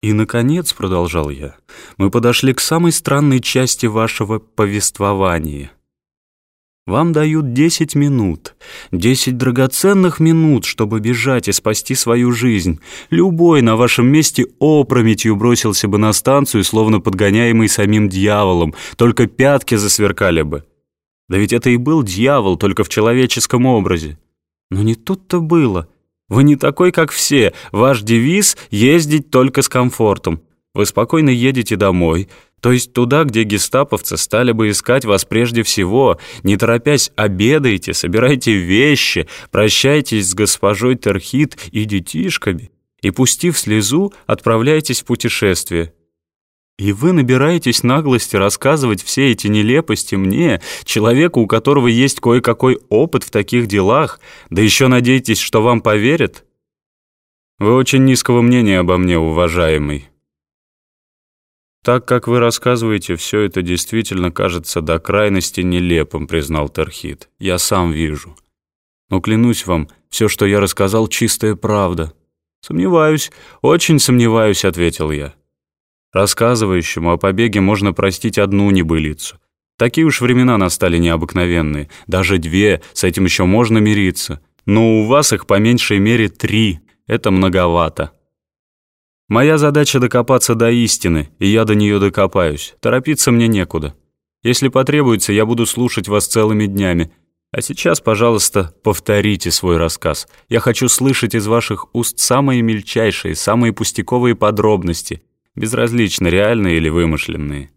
«И, наконец, — продолжал я, — мы подошли к самой странной части вашего повествования. Вам дают десять минут, десять драгоценных минут, чтобы бежать и спасти свою жизнь. Любой на вашем месте опрометью бросился бы на станцию, словно подгоняемый самим дьяволом, только пятки засверкали бы. Да ведь это и был дьявол, только в человеческом образе. Но не тут-то было». Вы не такой, как все. Ваш девиз — ездить только с комфортом. Вы спокойно едете домой, то есть туда, где гестаповцы стали бы искать вас прежде всего. Не торопясь, обедаете, собирайте вещи, прощайтесь с госпожой Терхит и детишками и, пустив слезу, отправляйтесь в путешествие. И вы набираетесь наглости рассказывать все эти нелепости мне, человеку, у которого есть кое-какой опыт в таких делах, да еще надеетесь, что вам поверят? Вы очень низкого мнения обо мне, уважаемый. Так как вы рассказываете, все это действительно кажется до крайности нелепым, признал Терхит. Я сам вижу. Но клянусь вам, все, что я рассказал, чистая правда. Сомневаюсь, очень сомневаюсь, ответил я. Рассказывающему о побеге можно простить одну небылицу. Такие уж времена настали необыкновенные. Даже две, с этим еще можно мириться. Но у вас их по меньшей мере три. Это многовато. Моя задача докопаться до истины, и я до нее докопаюсь. Торопиться мне некуда. Если потребуется, я буду слушать вас целыми днями. А сейчас, пожалуйста, повторите свой рассказ. Я хочу слышать из ваших уст самые мельчайшие, самые пустяковые подробности, безразлично, реальные или вымышленные.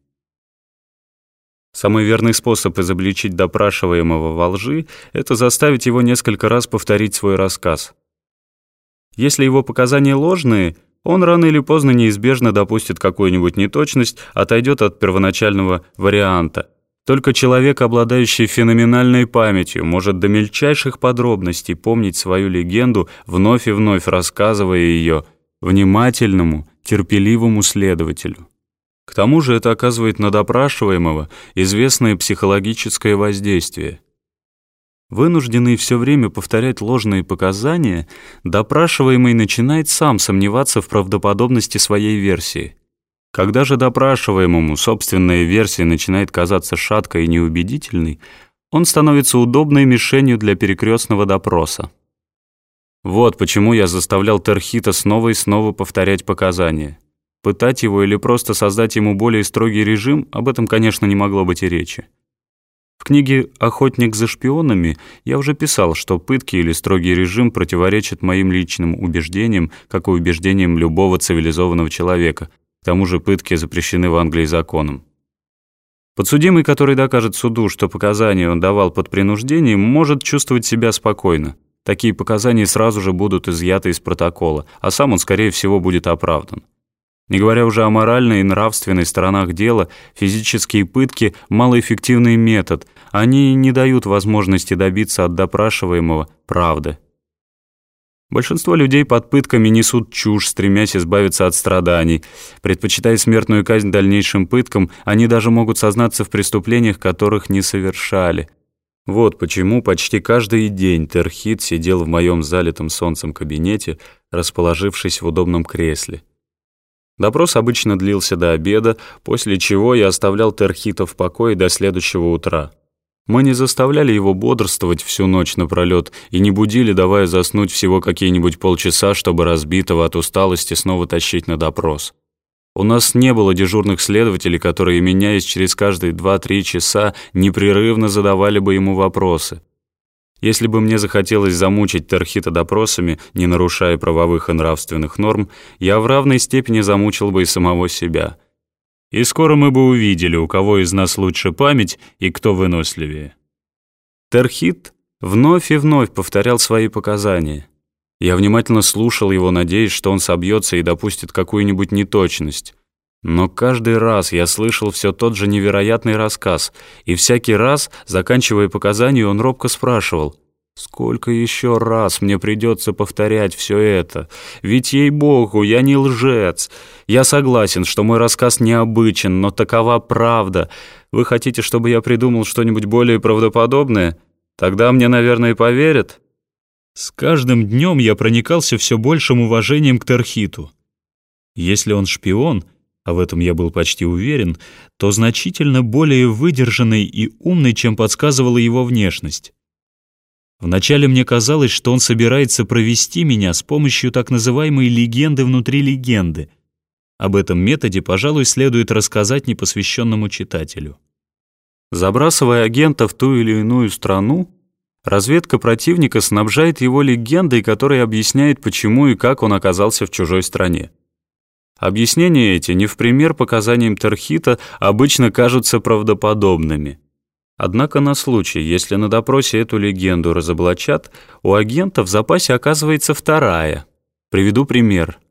Самый верный способ изобличить допрашиваемого во лжи — это заставить его несколько раз повторить свой рассказ. Если его показания ложные, он рано или поздно неизбежно допустит какую-нибудь неточность, отойдет от первоначального варианта. Только человек, обладающий феноменальной памятью, может до мельчайших подробностей помнить свою легенду, вновь и вновь рассказывая ее внимательному, терпеливому следователю. К тому же это оказывает на допрашиваемого известное психологическое воздействие. Вынужденный все время повторять ложные показания, допрашиваемый начинает сам сомневаться в правдоподобности своей версии. Когда же допрашиваемому собственная версия начинает казаться шаткой и неубедительной, он становится удобной мишенью для перекрестного допроса. Вот почему я заставлял Терхита снова и снова повторять показания. Пытать его или просто создать ему более строгий режим, об этом, конечно, не могло быть и речи. В книге «Охотник за шпионами» я уже писал, что пытки или строгий режим противоречат моим личным убеждениям, как и убеждениям любого цивилизованного человека. К тому же пытки запрещены в Англии законом. Подсудимый, который докажет суду, что показания он давал под принуждением, может чувствовать себя спокойно. Такие показания сразу же будут изъяты из протокола, а сам он, скорее всего, будет оправдан. Не говоря уже о моральной и нравственной сторонах дела, физические пытки – малоэффективный метод. Они не дают возможности добиться от допрашиваемого правды. Большинство людей под пытками несут чушь, стремясь избавиться от страданий. Предпочитая смертную казнь дальнейшим пыткам, они даже могут сознаться в преступлениях, которых не совершали – вот почему почти каждый день Терхит сидел в моем залитом солнцем кабинете, расположившись в удобном кресле. Допрос обычно длился до обеда, после чего я оставлял Терхита в покое до следующего утра. Мы не заставляли его бодрствовать всю ночь напролёт и не будили, давая заснуть всего какие-нибудь полчаса, чтобы разбитого от усталости снова тащить на допрос. У нас не было дежурных следователей, которые, меняясь через каждые 2-3 часа, непрерывно задавали бы ему вопросы. Если бы мне захотелось замучить Терхита допросами, не нарушая правовых и нравственных норм, я в равной степени замучил бы и самого себя. И скоро мы бы увидели, у кого из нас лучше память и кто выносливее. Терхит вновь и вновь повторял свои показания. Я внимательно слушал его, надеясь, что он собьется и допустит какую-нибудь неточность. Но каждый раз я слышал все тот же невероятный рассказ, и всякий раз, заканчивая показания, он робко спрашивал, «Сколько еще раз мне придется повторять все это? Ведь, ей-богу, я не лжец. Я согласен, что мой рассказ необычен, но такова правда. Вы хотите, чтобы я придумал что-нибудь более правдоподобное? Тогда мне, наверное, поверят». С каждым днем я проникался все большим уважением к Терхиту. Если он шпион, а в этом я был почти уверен, то значительно более выдержанный и умный, чем подсказывала его внешность. Вначале мне казалось, что он собирается провести меня с помощью так называемой легенды внутри легенды. Об этом методе, пожалуй, следует рассказать непосвященному читателю. Забрасывая агента в ту или иную страну, разведка противника снабжает его легендой, которая объясняет, почему и как он оказался в чужой стране. Объяснения эти, не в пример показаниям Терхита, обычно кажутся правдоподобными. Однако на случай, если на допросе эту легенду разоблачат, у агента в запасе оказывается вторая. Приведу пример –